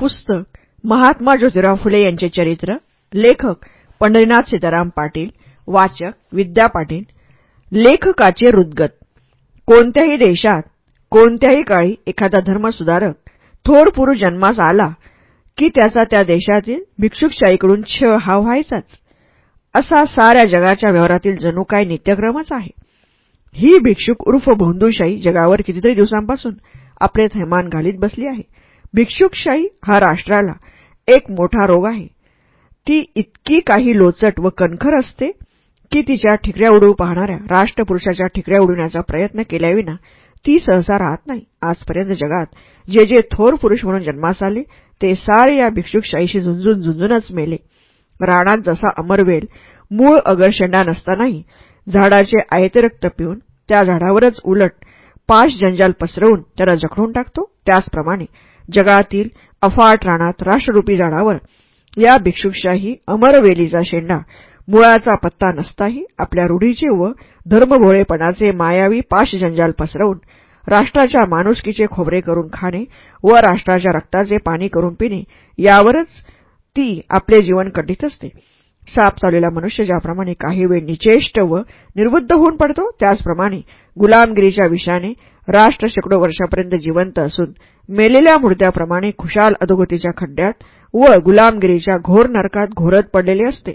पुस्तक महात्मा ज्योतिराव फुले यांचे चरित्र लेखक पंढरीनाथ सीताराम पाटील वाचक विद्या पाटील लेखकाचे रुद्गत कोणत्याही देशात कोणत्याही काळी एखादा धर्मसुधारक थोर पुरुष जन्मास आला की त्याचा त्या देशातील भिक्षुकशाहीकडून छ हा व्हायचाच असा साऱ्या जगाच्या व्यवहारातील जणू काय नित्यक्रमच आहे. ही भिक्षुक उर्फ भोंदूशाही जगावर कितीतरी दिवसांपासून आपले थैमान घालीत बसली आहे. भिक्षुकशाही हा राष्ट्राला एक मोठा रोग आहे. ती इतकी काही लोचट व कणखर असते की तिच्या ठिकऱ्या उडवू पाहणाऱ्या राष्ट्रपुरुषाच्या ठिकऱ्या उडविण्याचा प्रयत्न केल्याविना ती सहसा राहत नाही. आजपर्यंत जगात जे जे थोर पुरुष म्हणून जन्मास आले ते सारे या भिक्षुकशाहीशी झुंजून झुंजूनच मेले. राणात जसा अमरवेल मूळ अगरशेंडा नसतानाही झाडाचे आयते रक्त पिऊन त्या झाडावरच उलट पाश जंजाल पसरवून त्याला जखडून टाकतो. त्याचप्रमाणे जगातील अफाट राणात राष्ट्ररूपी झाडावर या भिक्षुकशाही अमरवेलीचा शेंडा. मुळाचा पत्ता नसताही आपल्या रूढीचे व धर्मभोळेपणाचे मायावी पाशजंजाल पसरवून राष्ट्राच्या माणुसकीचे खोबरे करून खाणे व राष्ट्राच्या रक्ताचे पाणी करून पिणे यावरच ती आपले जीवन कटीत असते. साप चावलेला मनुष्य ज्याप्रमाणे काही वेळ निचेष्ट व निर्बुद्ध होऊन पडतो त्याचप्रमाणे गुलामगिरीच्या विषाने राष्ट्र शेकडो वर्षापर्यंत जिवंत असून मेलेल्या मुर्द्याप्रमाणे खुशाल अधोगतीच्या खड्ड्यात व गुलामगिरीच्या घोर नरकात घोरत पडलेले असते.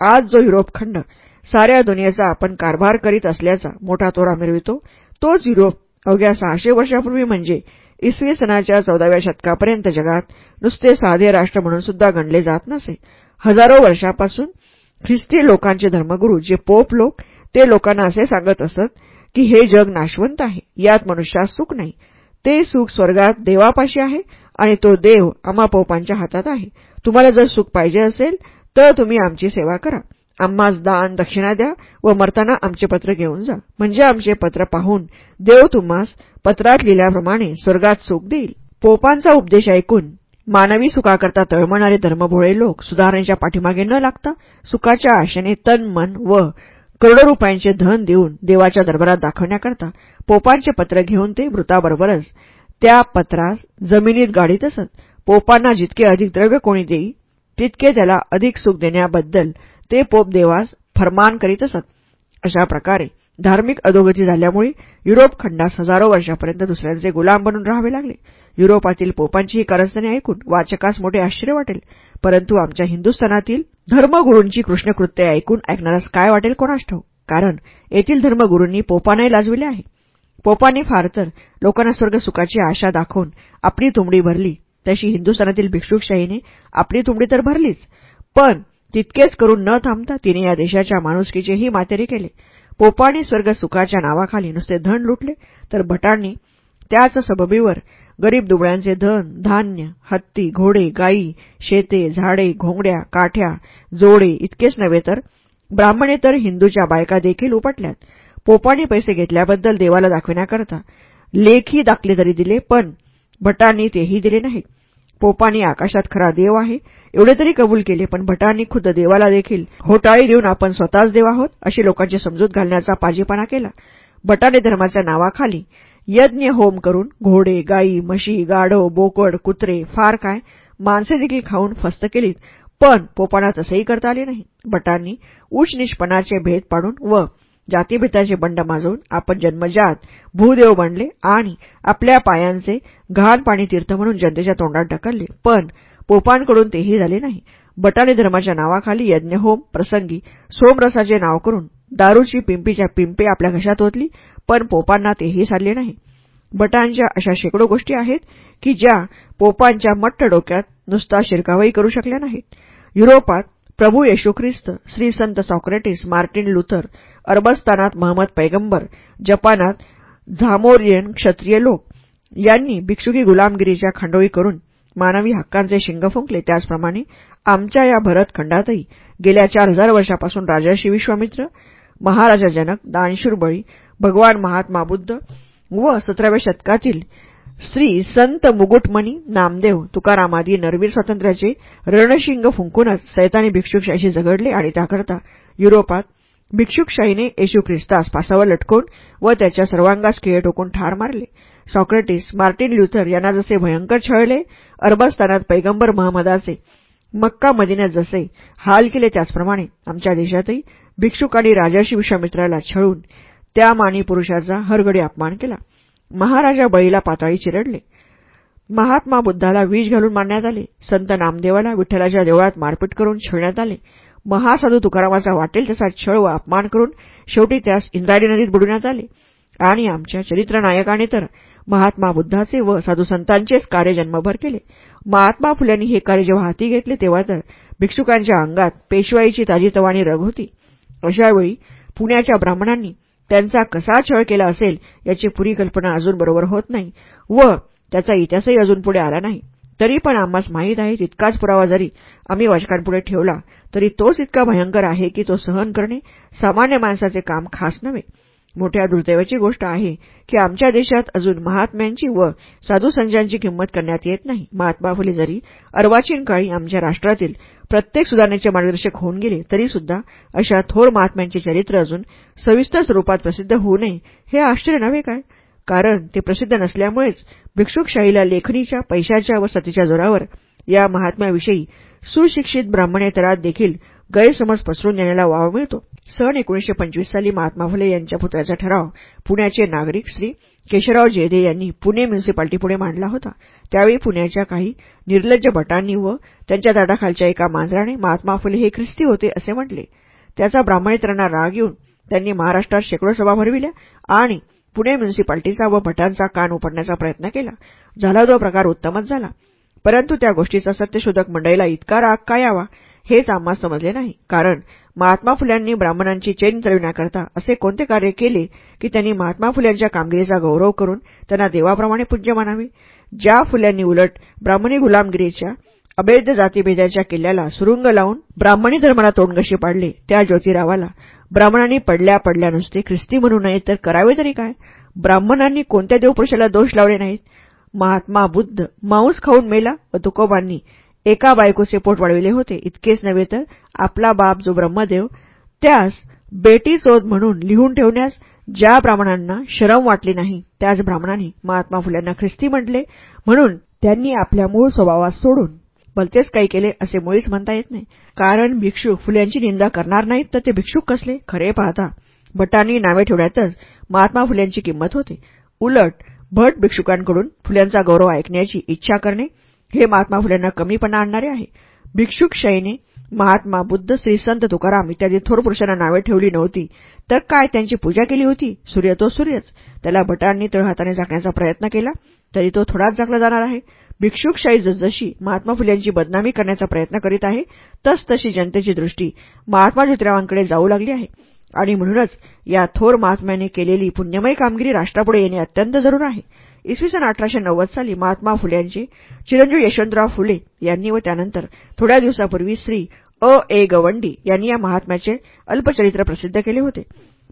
आज जो युरोप खंड साऱ्या दुनियेचा आपण कारभार करीत असल्याचा मोठा तोरा मिरवितो तोच युरोप अवघ्या सहाशे वर्षापूर्वी म्हणजे इसवी सणाच्या चौदाव्या शतकापर्यंत जगात नुसते साधे राष्ट्र म्हणून सुद्धा गणले जात नसे. हजारो वर्षापासून ख्रिस्ती लोकांचे धर्मगुरू जे पोप लोक ते लोकांना असे सांगत असत की हे जग नाशवंत आहे यात मनुष्यास सुख नाही. ते सुख स्वर्गात देवापाशी आहे आणि तो देव आम्हा पोपांच्या हातात आहे. तुम्हाला जर सुख पाहिजे असेल तर तुम्ही आमची सेवा करा. आम्हास दान दक्षिणा द्या व मरताना आमचे पत्र घेऊन जा. म्हणजे आमचे पत्र पाहून देव तुम्हास पत्रात लिहिल्याप्रमाणे स्वर्गात सुख देईल. पोपांचा उपदेश ऐकून मानवी सुखाकरता तळमणारे धर्मभोळे लोक सुधारणेच्या पाठीमागे न लागता सुखाच्या आशेने तन मन व करोडो रुपयांचे धन देऊन देवाच्या दरबारात दाखवण्याकरता पोपांचे पत्र घेऊन ते मृताबरोबरच त्या पत्रास जमिनीत गाडीत असत पोपांना जितके अधिक द्रव्य कोणी देई तितके त्याला अधिक सुख देण्याबद्दल ते पोप देवास फरमान करीत असत. अशा प्रकारे धार्मिक अधोगती झाल्यामुळे युरोप खंडास हजारो वर्षापर्यंत दुसऱ्यांचे गुलाम बनून राहावे लागले. युरोपातील पोपांची ही कारस्थाने ऐकून वाचकास मोठे आश्चर्य वाटेल. परंतु आमच्या हिंदुस्थानातील धर्मगुरूंची कृष्णकृत्य ऐकून ऐकणारास काय वाटेल कोणास ठाऊ कारण येथील धर्मगुरूंनी पोपांनाही लाजविले आहे. पोपांनी फार तर लोकांना स्वर्ग सुखाची आशा दाखवून आपली तुंबडी भरली. तशी हिंदुस्थानातील भिक्षुकशाहीने आपली तुंबडी तर भरलीच. पण तितकेच करून न थांबता तिने या देशाच्या माणुसकीचेही मातेरी केले. पोपांनी स्वर्ग सुखाच्या नावाखाली नुसते धन लुटले तर भटांनी त्याच सबबीवर गरीब दुबळ्यांचे धन धान्य हत्ती घोडे गायी शेते झाडे घोंगड्या काठ्या जोडे इतकेच नव्हे तर ब्राह्मणे तर हिंदूच्या बायका देखील उपटल्यात. पोपाने पैसे घेतल्याबद्दल देवाला दाखविण्याकरता लेखी दाखले तरी दिले पण भटांनी तेही दिले नाहीत. पोपांनी आकाशात खरा देव आहे एवढे तरी कबूल केले पण भटांनी खुद्द देवाला देखील होटाळी देऊन आपण स्वतःच देव आहोत अशी लोकांची समजूत घालण्याचा पाजीपणा केला. भटाने धर्माच्या नावाखाली यज्ञ होम करून घोडे गाई म्हशी गाढव बोकड कुत्रे फार काय माणसे देखील खाऊन फस्त केलीत पण पोपांना तसेही करता आले नाही. भटांनी उच्च भेद पाडून व जातीभेदाचे बंड माजवून आपण जन्मजात भूदेव बनले आणि आपल्या पायांचे घाण पाणी तीर्थ म्हणून जनतेच्या तोंडात ढकलले. पण पोपांकडून तेही झाले नाही. बटाने धर्माच्या नावाखाली यज्ञहोम प्रसंगी सोमरसाचे नाव करून दारूची पिंपीच्या पिंपे आपल्या घशात ओतली पण पोपांना तेही साधले नाही. बटांच्या अशा शेकडो गोष्टी आहेत की ज्या पोपांच्या मट्ट डोक्यात नुसता शिरकावही करू शकल्या नाहीत. युरोपात प्रभू येशू ख्रिस्त श्री संत सॉक्रेटिस मार्टिन लुथर अरबस्तानात महम्मद पैगंबर जपानात झामोरियन क्षत्रिय लोक यांनी भिक्षुकी गुलामगिरीच्या खंडोळी करून मानवी हक्कांचे शिंग फुंकले. त्याचप्रमाणे आमच्या या भरतखंडातही गेल्या चार हजार वर्षापासून राजर्षी विश्वामित्र महाराजा जनक दानशूर बळी भगवान महात्मा बुद्ध व सतराव्या शतकातील श्री संत मुगुटमणी नामदेव तुकारामादी नरवीर स्वातंत्र्याचे रणशिंग फुंकूनच सैतानी भिक्षुकशाहीशी झगडले आणि त्याकरता युरोपात भिक्षुकशाहीने येशू ख्रिस्तास फासावर लटकवून व त्याच्या सर्वांगास किळे टोकून ठार मारले. सॉक्रेटिस मार्टिन ल्युथर यांना जसे भयंकर छळले अरबस्थानात पैगंबर महमदाचे मक्का मदिन्यात जसे हाल केले त्याचप्रमाणे आमच्या देशातही भिक्षुकांनी राजाशी विश्वामित्राला छळून त्या मानी पुरुषाचा हरगडी अपमान केला. महाराजा बळीला पाताळी चिरडले. महात्मा बुद्धाला विष घालून मारण्यात आले. संत नामदेवाला विठ्ठलाच्या देवळात मारपीट करून छळण्यात आले. महासाधू तुकारामाचा वाटेल तसा छळ व अपमान करून शेवटी त्यास इंद्रायणी नदीत बुडवण्यात आले. आणि आमच्या चरित्रनायकाने तर महात्मा बुद्धाचे व साधू संतांचेच कार्य जन्मभर केले. महात्मा फुल्यांनी हे कार्य जेव्हा हाती घेतले तेव्हा तर भिक्षुकांच्या अंगात पेशवाईची ताजीतवाणी रग होती. अशावेळी पुण्याच्या ब्राह्मणांनी त्यांचा कसा छळ केला असेल याची पुरी कल्पना अजून बरोबर होत नाही व त्याचा इतिहासही अजून पुढे आला नाही. तरी पण आम्हास माहीत आहे तितकाच पुरावा जरी आम्ही वाचकांपुढे ठेवला तरी तोच इतका भयंकर आहे की तो सहन करणे सामान्य माणसाचे काम खास नव्हे. मोठ्या दुर्दैवाची गोष्ट आहे की आमच्या देशात अजून महात्म्यांची व साधूसंजांची किंमत करण्यात येत नाही. महात्मा फुले जरी अर्वाचीन काळी आमच्या राष्ट्रातील प्रत्येक सुधारणेचे मार्गदर्शक होऊन गेले तरीसुद्धा अशा थोर महात्म्यांचे चरित्र अजून सविस्तर स्वरूपात प्रसिद्ध होऊ नये हे आश्चर्य नव्हे काय? कारण ते प्रसिद्ध नसल्यामुळेच भिक्षुकशाहीला लेखणीच्या पैशाच्या व सतीच्या जोरावर या महात्म्याविषयी सुशिक्षित ब्राह्मणेतरात देखील गैरसमज पसरून देण्याला वाव मिळतो. सन एकोणीशे पंचवीस साली महात्मा फुले यांच्या पुतळ्याचा ठराव. पुण्याचे नागरिक श्री केशवराव जेदे यांनी पुणे म्युनिसिपाल्टीपुढे मांडला होता. त्यावेळी पुण्याच्या काही निर्लज्ज भटांनी व त्यांच्या दाटाखालच्या एका मांजराने महात्मा फुले हे ख्रिस्ती होते असे म्हटले. त्याचा ब्राह्मणेतरांना राग येऊन त्यांनी महाराष्ट्रात शेकडो सभा भरविल्या आणि पुणे म्युनिसिपाल्टीचा व भटांचा कान उपडण्याचा प्रयत्न केला. झाला तो प्रकार उत्तमच झाला. परंतु त्या गोष्टीचा सत्यशोधक मंडळीला इतका राग का यावा? हेच आम्हा समजले नाही. कारण महात्मा फुल्यांनी ब्राह्मणांची चैन चढविण्याकरता असे कोणते कार्य केले की त्यांनी महात्मा फुल्यांच्या कामगिरीचा गौरव करून त्यांना देवाप्रमाणे पूज्य मानावे? ज्या फुल्यांनी उलट ब्राह्मणी गुलामगिरीच्या अभेद्य जातीभेदाच्या किल्ल्याला सुरुंग लावून ब्राह्मणी धर्माला तोंडगशी पाडले त्या ज्योतिरावाला ब्राह्मणांनी पडल्या पडल्या नुसते ख्रिस्ती म्हणू नये तर करावे तरी काय? ब्राह्मणांनी कोणत्या देवपुरुषाला दोष लावले नाहीत? महात्मा बुद्ध मांस खाऊन मेला व तुकोबांनी एका बायकोचे पोट वाढविले होते. इतकेच नव्हे तर आपला बाप जो ब्रह्मदेव त्यास बेटी शोध म्हणून लिहून ठेवण्यास ज्या ब्राह्मणांना शरम वाटली नाही त्याच ब्राह्मणांनी महात्मा फुल्यांना ख्रिस्ती म्हटले. म्हणून त्यांनी आपल्या मूळ स्वभावास सोडून भलतेच काही केले असे मुळीच म्हणता येत नाही. कारण भिक्षुक फुल्यांची निंदा करणार नाहीत तर ते भिक्षुक कसले? खरे पाहता भटांनी नावे ठेवण्यातच महात्मा फुल्यांची किंमत होते. उलट भट भिक्षुकांकडून फुल्यांचा गौरव ऐकण्याची इच्छा करणे हे महात्मा फुल्यांना कमीपणा आणणारे आहे. भिक्षुक शयने महात्मा बुद्ध श्री संत तुकाराम इत्यादी थोर पुरुषांना नावे ठेवली नव्हती. तर काय त्यांची पूजा केली होती? सूर्य तो सूर्यच. त्याला भटांनी तळहाताने झाकण्याचा प्रयत्न केला तरी तो थोडाच झाकला जाणार आहे. भिक्षुकशाही जसजशी महात्मा फुल्यांची बदनामी करण्याचा प्रयत्न करीत आहे तसतशी जनतेची दृष्टी महात्मा ज्योतिरावांकडे जाऊ लागली आहे. आणि म्हणूनच या थोर महात्म्याने केलेली पुण्यमय कामगिरी राष्ट्रापुढे येणे अत्यंत जरूर आहे. इसवी सन अठराशे नव्वद साली महात्मा फुल्यांचे चिरंजीव यशवंतराव फुले यांनी व त्यानंतर थोड्या दिवसापूर्वी श्री अ. ए. गवंडी यांनी या महात्म्याचे अल्पचरित्र प्रसिद्ध केले होते.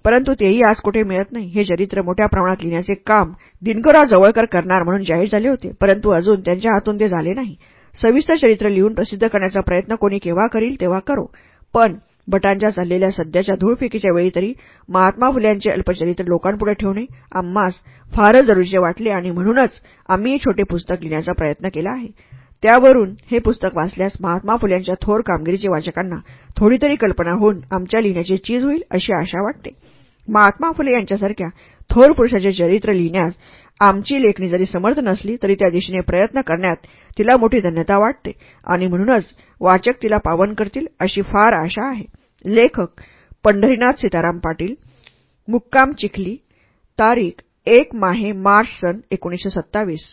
परंतु तेही आज कुठे मिळत नाही. हे चरित्र मोठ्या प्रमाणात लिहिण्याचे काम दिनकरराव जवळकर करणार म्हणून जाहीर झाले होते. परंतु अजून त्यांच्या हातून ते झाले नाही. सविस्तर चरित्र लिहून प्रसिद्ध करण्याचा प्रयत्न कोणी केव्हा करील तेव्हा करो. पण भटांच्या चाललेल्या सध्याच्या धूळफेकीच्या वेळी तरी महात्मा फुल्यांचे अल्पचरित्र लोकांपुढे ठेवणे आम्हास फारच जरुरीचे वाटले आणि म्हणूनच आम्ही हे छोटे पुस्तक लिहिण्याचा प्रयत्न केला आहे. त्यावरून हे पुस्तक वाचल्यास महात्मा फुल्यांच्या थोर कामगिरीचे वाचकांना थोडी तरी कल्पना होऊन आमच्या लिहिण्याची चीज होईल अशी आशा वाटते. महात्मा फुले यांच्यासारख्या थोर पुरुषाचे चरित्र लिहिण्यास आमची लेखणी जरी समर्थ नसली तरी त्या दिशेने प्रयत्न करण्यात तिला मोठी धन्यता वाटते. आणि म्हणूनच वाचक तिला पावन करतील अशी फार आशा आहे. लेखक पंढरीनाथ सीताराम पाटील मुक्काम चिखली तारीख एक माहे मार्च सन एकोणीसशे सत्तावीस.